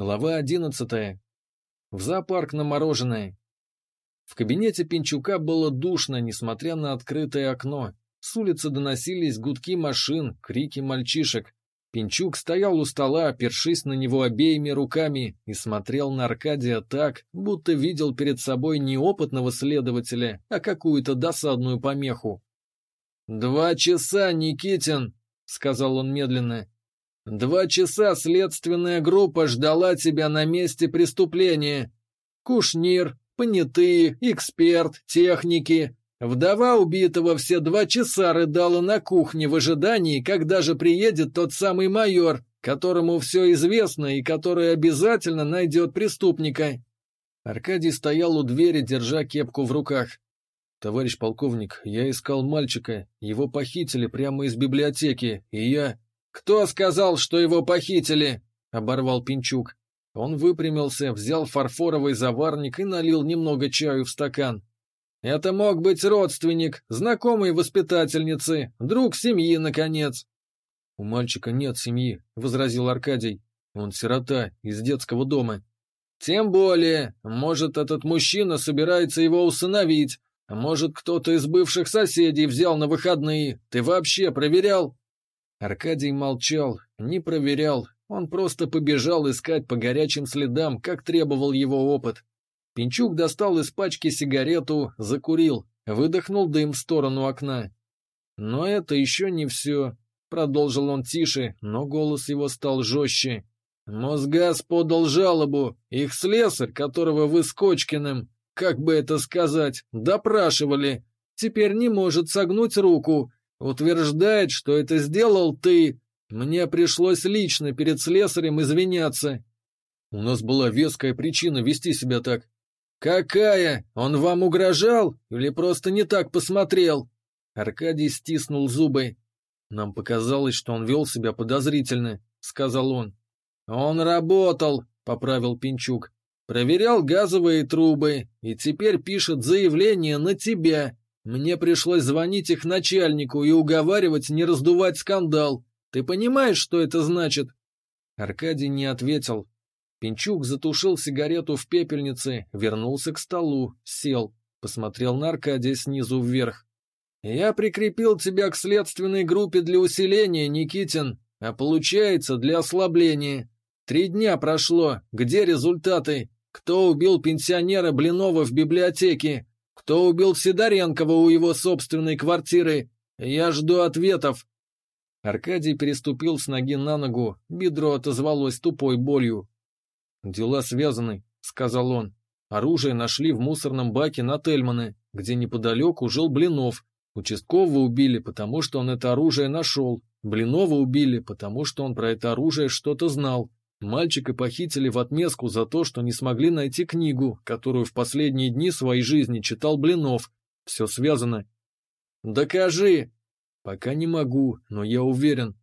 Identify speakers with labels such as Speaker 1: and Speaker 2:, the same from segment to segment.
Speaker 1: Глава одиннадцатая. В зоопарк на мороженое. В кабинете Пинчука было душно, несмотря на открытое окно. С улицы доносились гудки машин, крики мальчишек. Пинчук стоял у стола, опершись на него обеими руками, и смотрел на Аркадия так, будто видел перед собой не опытного следователя, а какую-то досадную помеху. «Два часа, Никитин!» — сказал он медленно. Два часа следственная группа ждала тебя на месте преступления. Кушнир, понятые, эксперт, техники. Вдова убитого все два часа рыдала на кухне в ожидании, когда же приедет тот самый майор, которому все известно и который обязательно найдет преступника. Аркадий стоял у двери, держа кепку в руках. «Товарищ полковник, я искал мальчика, его похитили прямо из библиотеки, и я...» «Кто сказал, что его похитили?» — оборвал Пинчук. Он выпрямился, взял фарфоровый заварник и налил немного чаю в стакан. «Это мог быть родственник, знакомый воспитательницы, друг семьи, наконец». «У мальчика нет семьи», — возразил Аркадий. «Он сирота, из детского дома». «Тем более, может, этот мужчина собирается его усыновить, может, кто-то из бывших соседей взял на выходные. Ты вообще проверял?» Аркадий молчал, не проверял, он просто побежал искать по горячим следам, как требовал его опыт. Пинчук достал из пачки сигарету, закурил, выдохнул дым в сторону окна. «Но это еще не все», — продолжил он тише, но голос его стал жестче. «Мосгаз подал жалобу, их слесарь, которого вы с Кочкиным, как бы это сказать, допрашивали, теперь не может согнуть руку, Утверждает, что это сделал ты. Мне пришлось лично перед слесарем извиняться. У нас была веская причина вести себя так. Какая? Он вам угрожал или просто не так посмотрел? Аркадий стиснул зубы. Нам показалось, что он вел себя подозрительно, сказал он. Он работал, поправил Пинчук. Проверял газовые трубы и теперь пишет заявление на тебя. Мне пришлось звонить их начальнику и уговаривать не раздувать скандал. Ты понимаешь, что это значит?» Аркадий не ответил. Пинчук затушил сигарету в пепельнице, вернулся к столу, сел, посмотрел на Аркадия снизу вверх. «Я прикрепил тебя к следственной группе для усиления, Никитин, а получается для ослабления. Три дня прошло, где результаты? Кто убил пенсионера Блинова в библиотеке? Кто убил Сидоренкова у его собственной квартиры? Я жду ответов. Аркадий переступил с ноги на ногу, бедро отозвалось тупой болью. «Дела связаны», — сказал он. «Оружие нашли в мусорном баке на Тельманы, где неподалеку жил Блинов. Участкового убили, потому что он это оружие нашел. Блинова убили, потому что он про это оружие что-то знал. Мальчика похитили в отместку за то, что не смогли найти книгу, которую в последние дни своей жизни читал Блинов. Все связано. «Докажи!» «Пока не могу, но я уверен».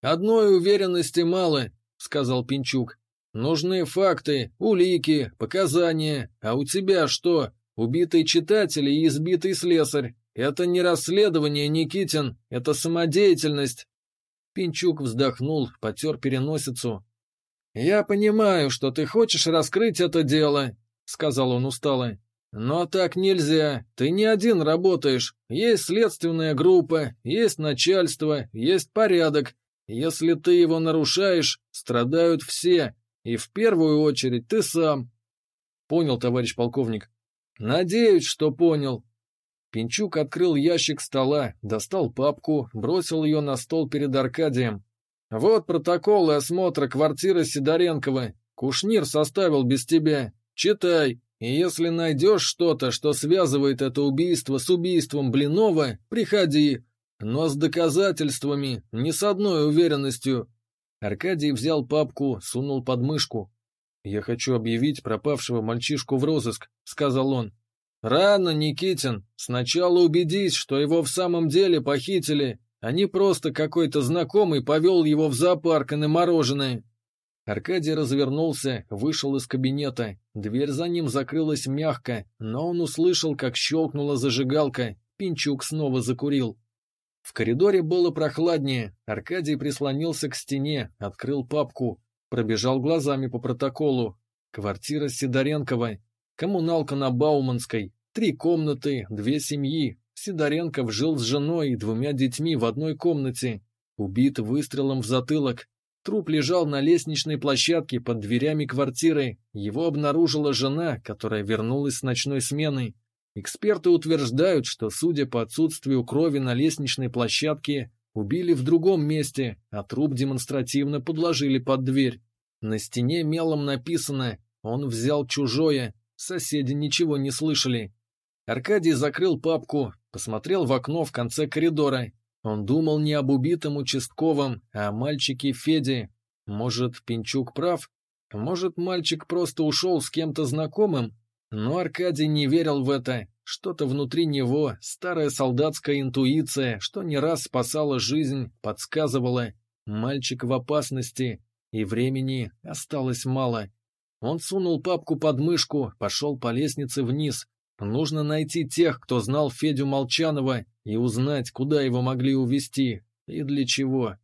Speaker 1: «Одной уверенности мало», — сказал Пинчук. «Нужны факты, улики, показания. А у тебя что? Убитый читатель и избитый слесарь. Это не расследование, Никитин, это самодеятельность». Пинчук вздохнул, потер переносицу, «Я понимаю, что ты хочешь раскрыть это дело», — сказал он устало. «Но так нельзя. Ты не один работаешь. Есть следственная группа, есть начальство, есть порядок. Если ты его нарушаешь, страдают все, и в первую очередь ты сам». «Понял, товарищ полковник». «Надеюсь, что понял». Пинчук открыл ящик стола, достал папку, бросил ее на стол перед Аркадием. Вот протоколы осмотра квартиры Сидоренкова. Кушнир составил без тебя. Читай. И если найдешь что-то, что связывает это убийство с убийством Блинова, приходи. Но с доказательствами, не с одной уверенностью. Аркадий взял папку, сунул под мышку. «Я хочу объявить пропавшего мальчишку в розыск», — сказал он. «Рано, Никитин. Сначала убедись, что его в самом деле похитили, а не просто какой-то знакомый повел его в зоопарк и на мороженое. Аркадий развернулся, вышел из кабинета. Дверь за ним закрылась мягко, но он услышал, как щелкнула зажигалка. Пинчук снова закурил. В коридоре было прохладнее. Аркадий прислонился к стене, открыл папку. Пробежал глазами по протоколу. Квартира Сидоренкова. Коммуналка на Бауманской. Три комнаты, две семьи. Сидоренков жил с женой и двумя детьми в одной комнате. Убит выстрелом в затылок. Труп лежал на лестничной площадке под дверями квартиры. Его обнаружила жена, которая вернулась с ночной смены. Эксперты утверждают, что, судя по отсутствию крови на лестничной площадке, убили в другом месте, а труп демонстративно подложили под дверь. На стене мелом написано «Он взял чужое», соседи ничего не слышали. Аркадий закрыл папку, посмотрел в окно в конце коридора он думал не об убитом участковом, а о мальчике Феде. Может, Пинчук прав? Может, мальчик просто ушел с кем-то знакомым? Но Аркадий не верил в это. Что-то внутри него, старая солдатская интуиция, что не раз спасала жизнь, подсказывала. Мальчик в опасности, и времени осталось мало. Он сунул папку под мышку, пошел по лестнице вниз, Нужно найти тех, кто знал Федю Молчанова, и узнать, куда его могли увезти и для чего.